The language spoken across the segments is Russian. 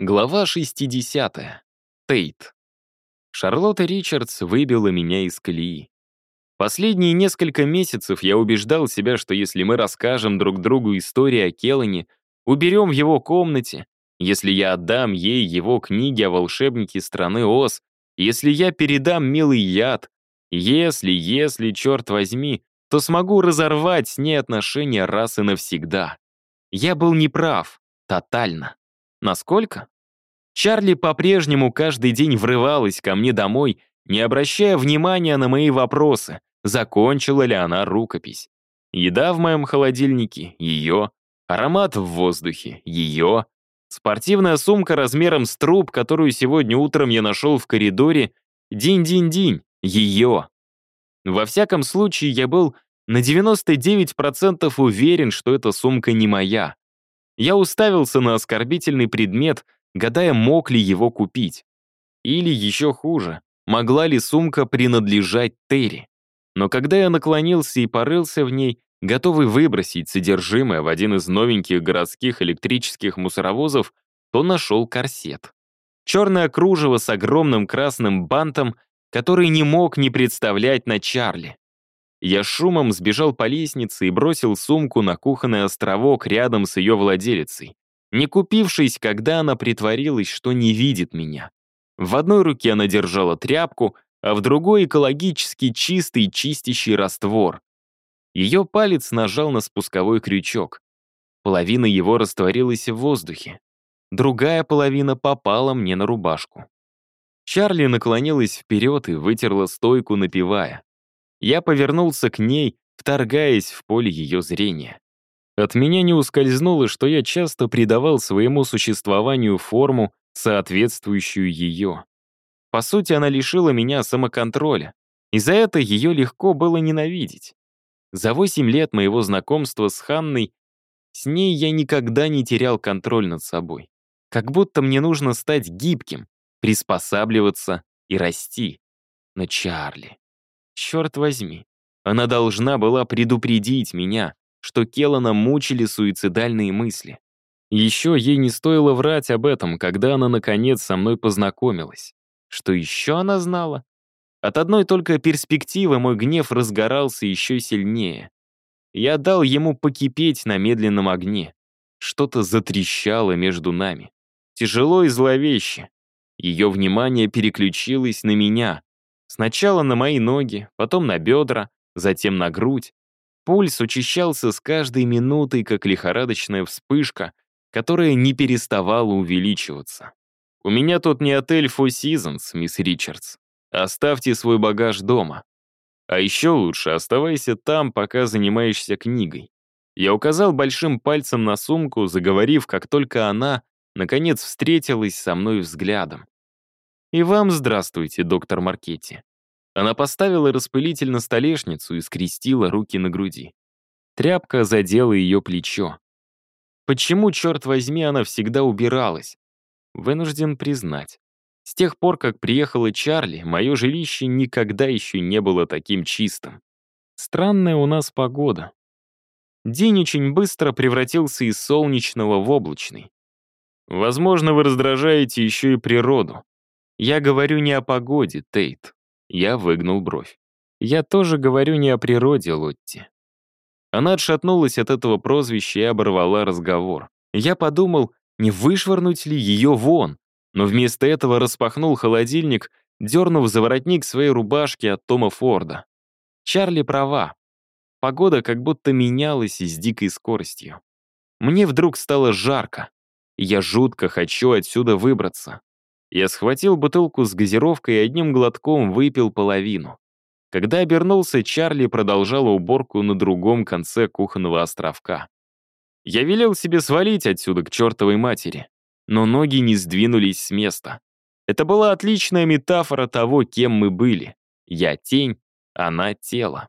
Глава 60. Тейт. Шарлотта Ричардс выбила меня из колеи. Последние несколько месяцев я убеждал себя, что если мы расскажем друг другу историю о Келлане, уберем в его комнате, если я отдам ей его книги о волшебнике страны Оз, если я передам милый яд, если, если, черт возьми, то смогу разорвать с ней отношения раз и навсегда. Я был неправ, тотально. Насколько? Чарли по-прежнему каждый день врывалась ко мне домой, не обращая внимания на мои вопросы, закончила ли она рукопись. Еда в моем холодильнике — ее. Аромат в воздухе — ее. Спортивная сумка размером с труп, которую сегодня утром я нашел в коридоре — динь-динь-динь — ее. Во всяком случае, я был на 99% уверен, что эта сумка не моя. Я уставился на оскорбительный предмет, гадая, мог ли его купить. Или еще хуже, могла ли сумка принадлежать Терри. Но когда я наклонился и порылся в ней, готовый выбросить содержимое в один из новеньких городских электрических мусоровозов, то нашел корсет. Черное кружево с огромным красным бантом, который не мог не представлять на Чарли. Я шумом сбежал по лестнице и бросил сумку на кухонный островок рядом с ее владелицей, не купившись, когда она притворилась, что не видит меня. В одной руке она держала тряпку, а в другой — экологически чистый чистящий раствор. Ее палец нажал на спусковой крючок. Половина его растворилась в воздухе. Другая половина попала мне на рубашку. Чарли наклонилась вперед и вытерла стойку, напевая. Я повернулся к ней, вторгаясь в поле ее зрения. От меня не ускользнуло, что я часто придавал своему существованию форму, соответствующую ее. По сути, она лишила меня самоконтроля, и за это ее легко было ненавидеть. За восемь лет моего знакомства с Ханной с ней я никогда не терял контроль над собой. Как будто мне нужно стать гибким, приспосабливаться и расти. Но Чарли... Черт возьми, она должна была предупредить меня, что Келлана мучили суицидальные мысли. Еще ей не стоило врать об этом, когда она, наконец, со мной познакомилась. Что еще она знала? От одной только перспективы мой гнев разгорался еще сильнее. Я дал ему покипеть на медленном огне. Что-то затрещало между нами. Тяжело и зловеще. Ее внимание переключилось на меня, Сначала на мои ноги, потом на бедра, затем на грудь. Пульс учащался с каждой минутой, как лихорадочная вспышка, которая не переставала увеличиваться. «У меня тут не отель Four Seasons, мисс Ричардс. Оставьте свой багаж дома. А еще лучше оставайся там, пока занимаешься книгой». Я указал большим пальцем на сумку, заговорив, как только она, наконец, встретилась со мной взглядом. «И вам здравствуйте, доктор Маркетти». Она поставила распылитель на столешницу и скрестила руки на груди. Тряпка задела ее плечо. Почему, черт возьми, она всегда убиралась? Вынужден признать. С тех пор, как приехала Чарли, мое жилище никогда еще не было таким чистым. Странная у нас погода. День очень быстро превратился из солнечного в облачный. Возможно, вы раздражаете еще и природу. Я говорю не о погоде, Тейт. Я выгнул бровь. Я тоже говорю не о природе, Лотти. Она отшатнулась от этого прозвища и оборвала разговор. Я подумал, не вышвырнуть ли ее вон, но вместо этого распахнул холодильник, дернув за воротник своей рубашки от Тома Форда. Чарли права. Погода как будто менялась с дикой скоростью. Мне вдруг стало жарко. Я жутко хочу отсюда выбраться. Я схватил бутылку с газировкой и одним глотком выпил половину. Когда обернулся, Чарли продолжала уборку на другом конце кухонного островка. Я велел себе свалить отсюда к чертовой матери, но ноги не сдвинулись с места. Это была отличная метафора того, кем мы были. Я тень, она тело.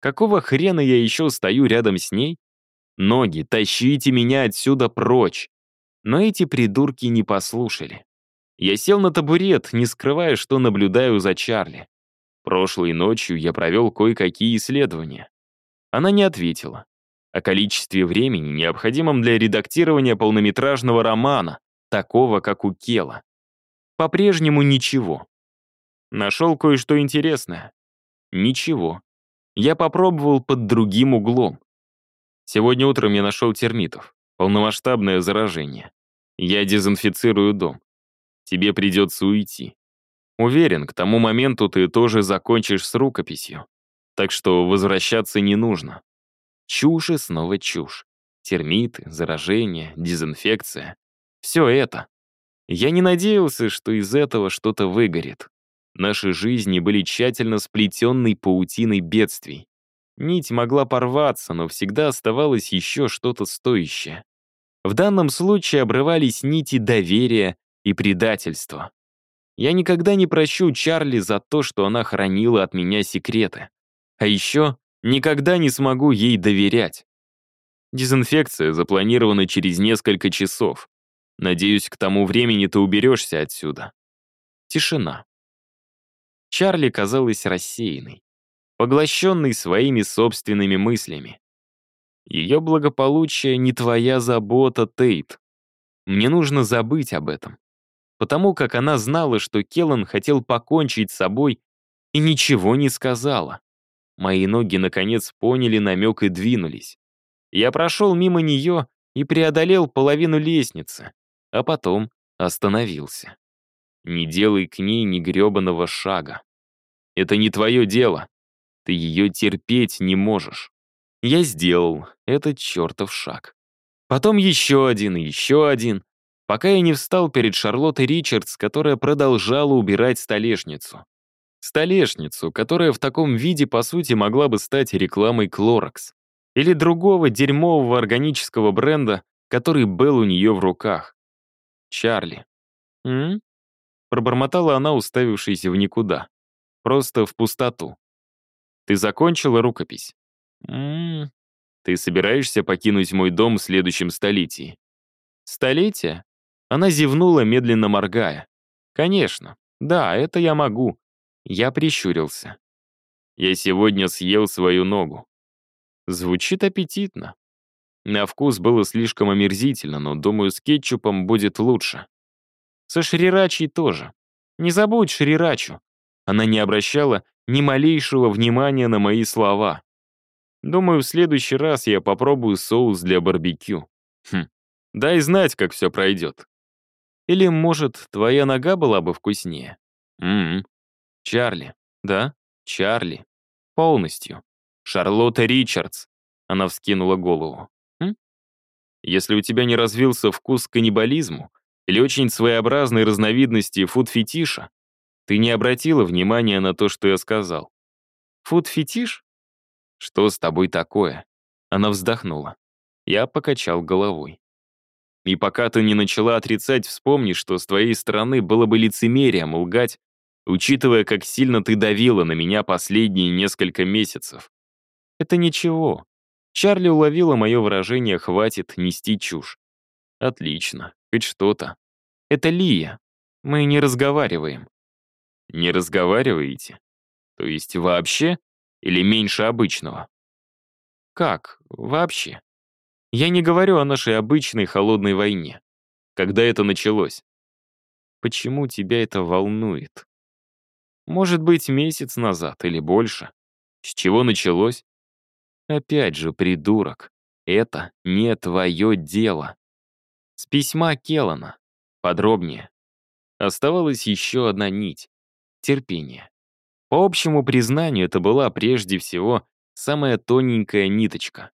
Какого хрена я еще стою рядом с ней? Ноги, тащите меня отсюда прочь. Но эти придурки не послушали. Я сел на табурет, не скрывая, что наблюдаю за Чарли. Прошлой ночью я провел кое-какие исследования. Она не ответила. О количестве времени, необходимом для редактирования полнометражного романа. такого, как у Кела. По-прежнему ничего. Нашел кое-что интересное. Ничего. Я попробовал под другим углом. Сегодня утром я нашел термитов. Полномасштабное заражение. Я дезинфицирую дом. Тебе придется уйти. Уверен, к тому моменту ты тоже закончишь с рукописью. Так что возвращаться не нужно. Чушь и снова чушь. Термиты, заражение, дезинфекция. Все это. Я не надеялся, что из этого что-то выгорит. Наши жизни были тщательно сплетенной паутиной бедствий. Нить могла порваться, но всегда оставалось еще что-то стоящее. В данном случае обрывались нити доверия и предательства. Я никогда не прощу Чарли за то, что она хранила от меня секреты. А еще никогда не смогу ей доверять. Дезинфекция запланирована через несколько часов. Надеюсь, к тому времени ты уберешься отсюда. Тишина. Чарли казалась рассеянной, поглощенной своими собственными мыслями. Ее благополучие не твоя забота, Тейт. Мне нужно забыть об этом. Потому как она знала, что Келлан хотел покончить с собой и ничего не сказала. Мои ноги, наконец, поняли намек и двинулись. Я прошел мимо нее и преодолел половину лестницы, а потом остановился. Не делай к ней ни гребаного шага. Это не твое дело. Ты ее терпеть не можешь. Я сделал этот чертов шаг. Потом еще один и еще один, пока я не встал перед Шарлоттой Ричардс, которая продолжала убирать столешницу. Столешницу, которая в таком виде, по сути, могла бы стать рекламой Clorox. Или другого дерьмового органического бренда, который был у нее в руках. Чарли. «М?», Пробормотала она, уставившись в никуда. Просто в пустоту. «Ты закончила рукопись?» «М Ты собираешься покинуть мой дом в следующем столетии?» «Столетие?» Она зевнула, медленно моргая. «Конечно. Да, это я могу. Я прищурился. Я сегодня съел свою ногу. Звучит аппетитно. На вкус было слишком омерзительно, но, думаю, с кетчупом будет лучше. Со шрирачей тоже. Не забудь шрирачу. Она не обращала ни малейшего внимания на мои слова. Думаю, в следующий раз я попробую соус для барбекю. Хм, дай знать, как все пройдет. Или, может, твоя нога была бы вкуснее? Ммм, Чарли. Да, Чарли. Полностью. Шарлотта Ричардс. Она вскинула голову. М? Если у тебя не развился вкус к каннибализму или очень своеобразной разновидности фуд-фетиша, ты не обратила внимания на то, что я сказал. Фуд-фетиш? Что с тобой такое? Она вздохнула. Я покачал головой. И пока ты не начала отрицать, вспомни, что с твоей стороны было бы лицемерием лгать учитывая, как сильно ты давила на меня последние несколько месяцев. Это ничего. Чарли уловила мое выражение «хватит нести чушь». Отлично, хоть что-то. Это Лия. Мы не разговариваем. Не разговариваете? То есть вообще? Или меньше обычного? Как? Вообще? Я не говорю о нашей обычной холодной войне. Когда это началось? Почему тебя это волнует? Может быть, месяц назад или больше. С чего началось? Опять же, придурок. Это не твое дело. С письма Келлана. Подробнее. Оставалась еще одна нить. Терпение. По общему признанию, это была прежде всего самая тоненькая ниточка.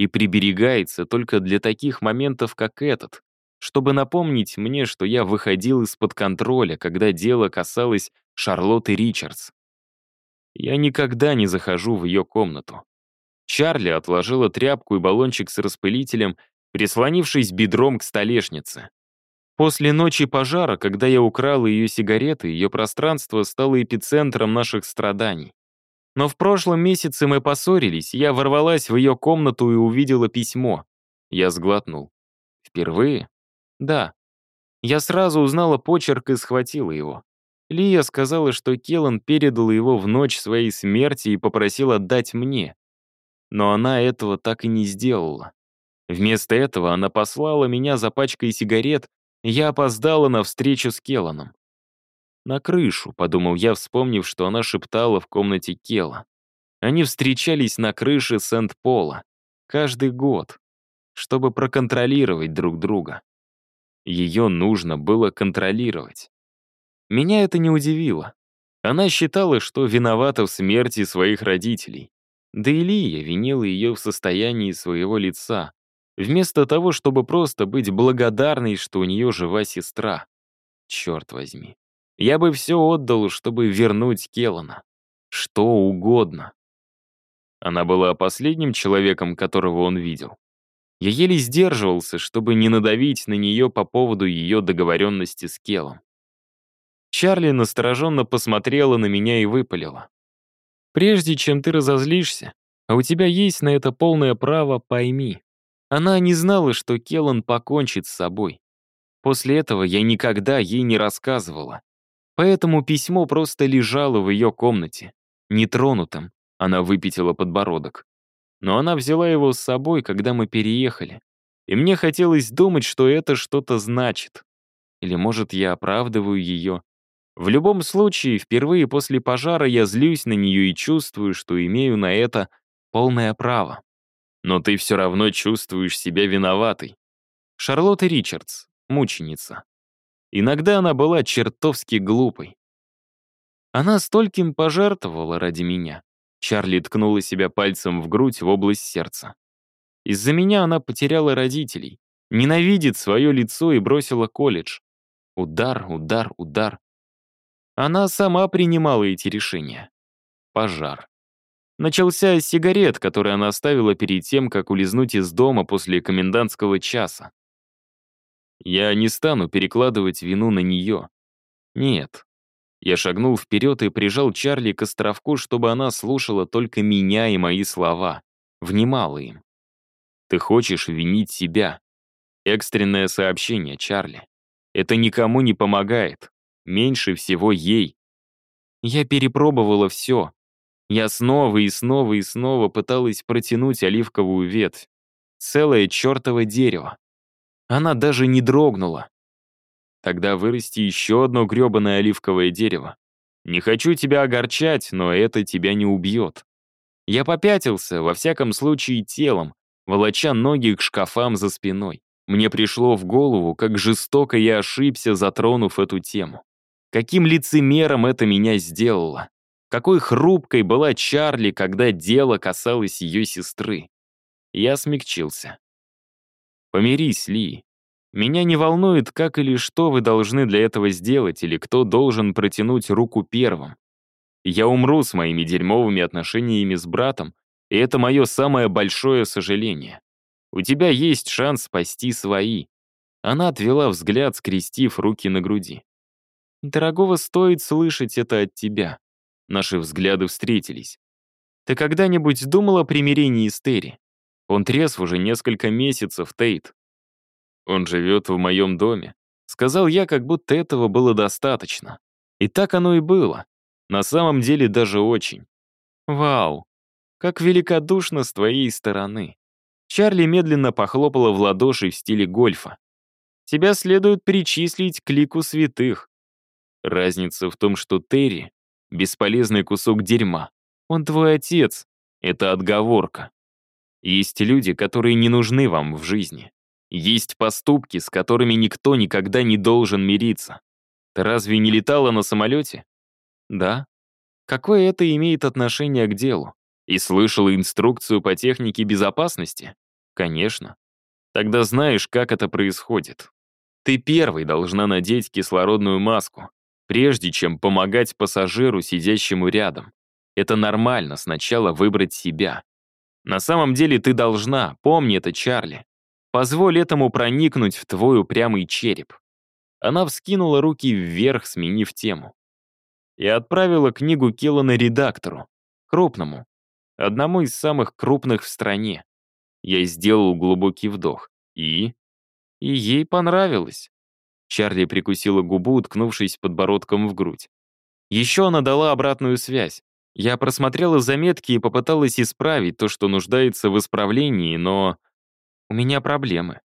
И приберегается только для таких моментов, как этот, чтобы напомнить мне, что я выходил из-под контроля, когда дело касалось Шарлотты Ричардс. Я никогда не захожу в ее комнату. Чарли отложила тряпку и баллончик с распылителем, прислонившись бедром к столешнице. После ночи пожара, когда я украл ее сигареты, ее пространство стало эпицентром наших страданий. Но в прошлом месяце мы поссорились, я ворвалась в ее комнату и увидела письмо. Я сглотнул. Впервые? Да. Я сразу узнала почерк и схватила его. Лия сказала, что Келлан передал его в ночь своей смерти и попросил отдать мне. Но она этого так и не сделала. Вместо этого она послала меня за пачкой сигарет, Я опоздала на встречу с Келланом. «На крышу», — подумал я, вспомнив, что она шептала в комнате Кела. Они встречались на крыше Сент-Пола. Каждый год. Чтобы проконтролировать друг друга. Ее нужно было контролировать. Меня это не удивило. Она считала, что виновата в смерти своих родителей. Да и Лия винила ее в состоянии своего лица, вместо того, чтобы просто быть благодарной, что у нее жива сестра. Черт возьми. Я бы все отдал, чтобы вернуть Келлана. Что угодно. Она была последним человеком, которого он видел. Я еле сдерживался, чтобы не надавить на нее по поводу ее договоренности с Келом. Чарли настороженно посмотрела на меня и выпалила. «Прежде чем ты разозлишься, а у тебя есть на это полное право, пойми. Она не знала, что Келлан покончит с собой. После этого я никогда ей не рассказывала. Поэтому письмо просто лежало в ее комнате, нетронутым, она выпятила подбородок. Но она взяла его с собой, когда мы переехали. И мне хотелось думать, что это что-то значит. Или, может, я оправдываю ее. В любом случае, впервые после пожара я злюсь на нее и чувствую, что имею на это полное право. Но ты все равно чувствуешь себя виноватой. Шарлотта Ричардс, мученица. Иногда она была чертовски глупой. Она стольким пожертвовала ради меня. Чарли ткнула себя пальцем в грудь в область сердца. Из-за меня она потеряла родителей, ненавидит свое лицо и бросила колледж. Удар, удар, удар. Она сама принимала эти решения. Пожар. Начался с сигарет, которые она оставила перед тем, как улизнуть из дома после комендантского часа. Я не стану перекладывать вину на нее. Нет, я шагнул вперед и прижал Чарли к островку, чтобы она слушала только меня и мои слова, внимала им. «Ты хочешь винить себя?» Экстренное сообщение, Чарли. Это никому не помогает. Меньше всего ей. Я перепробовала все. Я снова и снова и снова пыталась протянуть оливковую ветвь. Целое чертово дерево. Она даже не дрогнула. Тогда вырасти еще одно гребаное оливковое дерево. Не хочу тебя огорчать, но это тебя не убьет. Я попятился, во всяком случае, телом, волоча ноги к шкафам за спиной. Мне пришло в голову, как жестоко я ошибся, затронув эту тему. Каким лицемером это меня сделало. Какой хрупкой была Чарли, когда дело касалось ее сестры. Я смягчился. «Помирись, Ли. Меня не волнует, как или что вы должны для этого сделать, или кто должен протянуть руку первым. Я умру с моими дерьмовыми отношениями с братом, и это мое самое большое сожаление. У тебя есть шанс спасти свои». Она отвела взгляд, скрестив руки на груди. «Дорогого стоит слышать это от тебя». Наши взгляды встретились. «Ты когда-нибудь думал о примирении с Терри? Он трезв уже несколько месяцев, Тейт. Он живет в моем доме. Сказал я, как будто этого было достаточно. И так оно и было. На самом деле даже очень. Вау, как великодушно с твоей стороны. Чарли медленно похлопала в ладоши в стиле гольфа. Тебя следует причислить к лику святых. Разница в том, что Терри — бесполезный кусок дерьма. Он твой отец. Это отговорка. Есть люди, которые не нужны вам в жизни. Есть поступки, с которыми никто никогда не должен мириться. Ты разве не летала на самолете? Да. Какое это имеет отношение к делу? И слышала инструкцию по технике безопасности? Конечно. Тогда знаешь, как это происходит. Ты первой должна надеть кислородную маску, прежде чем помогать пассажиру, сидящему рядом. Это нормально сначала выбрать себя. На самом деле ты должна, помни это, Чарли. Позволь этому проникнуть в твой упрямый череп. Она вскинула руки вверх, сменив тему. И отправила книгу Келлана редактору, крупному, одному из самых крупных в стране. Я сделал глубокий вдох. И? И ей понравилось. Чарли прикусила губу, уткнувшись подбородком в грудь. Еще она дала обратную связь. Я просмотрела заметки и попыталась исправить то, что нуждается в исправлении, но... У меня проблемы.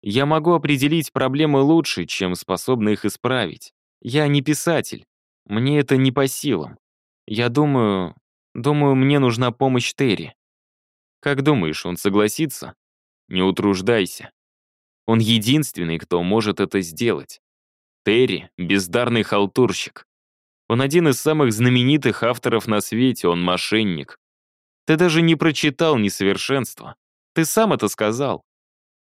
Я могу определить проблемы лучше, чем способна их исправить. Я не писатель. Мне это не по силам. Я думаю... Думаю, мне нужна помощь Терри. Как думаешь, он согласится? Не утруждайся. Он единственный, кто может это сделать. Терри — бездарный халтурщик. Он один из самых знаменитых авторов на свете, он мошенник. Ты даже не прочитал несовершенство. Ты сам это сказал.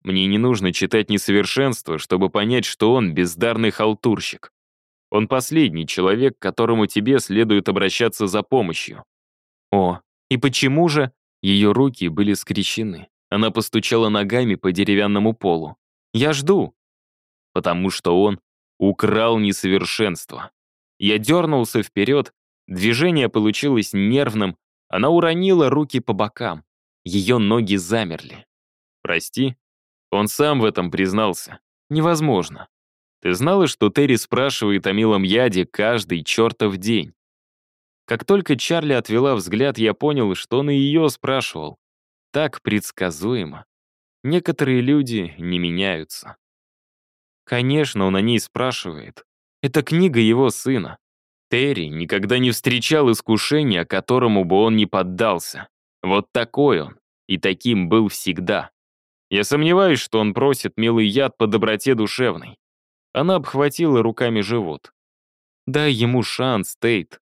Мне не нужно читать несовершенство, чтобы понять, что он бездарный халтурщик. Он последний человек, к которому тебе следует обращаться за помощью. О, и почему же? Ее руки были скрещены. Она постучала ногами по деревянному полу. Я жду. Потому что он украл несовершенство. Я дернулся вперед, движение получилось нервным, она уронила руки по бокам. Ее ноги замерли. «Прости?» Он сам в этом признался. «Невозможно. Ты знала, что Терри спрашивает о милом яде каждый чертов день?» Как только Чарли отвела взгляд, я понял, что он и ее спрашивал. Так предсказуемо. Некоторые люди не меняются. Конечно, он о ней спрашивает. Это книга его сына. Терри никогда не встречал искушения, которому бы он не поддался. Вот такой он. И таким был всегда. Я сомневаюсь, что он просит милый яд по доброте душевной. Она обхватила руками живот. Дай ему шанс, Тейт.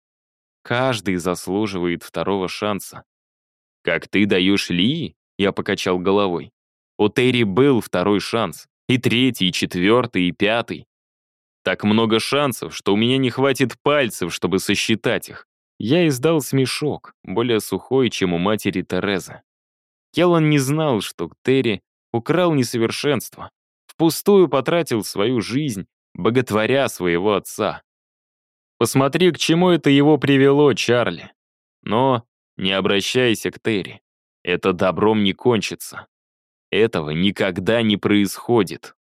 Каждый заслуживает второго шанса. Как ты даешь Ли? Я покачал головой. У Терри был второй шанс. И третий, и четвертый, и пятый. Так много шансов, что у меня не хватит пальцев, чтобы сосчитать их. Я издал смешок, более сухой, чем у матери Терезы. Келлан не знал, что Терри украл несовершенство, впустую потратил свою жизнь, боготворя своего отца. Посмотри, к чему это его привело, Чарли. Но не обращайся к Терри. Это добром не кончится. Этого никогда не происходит.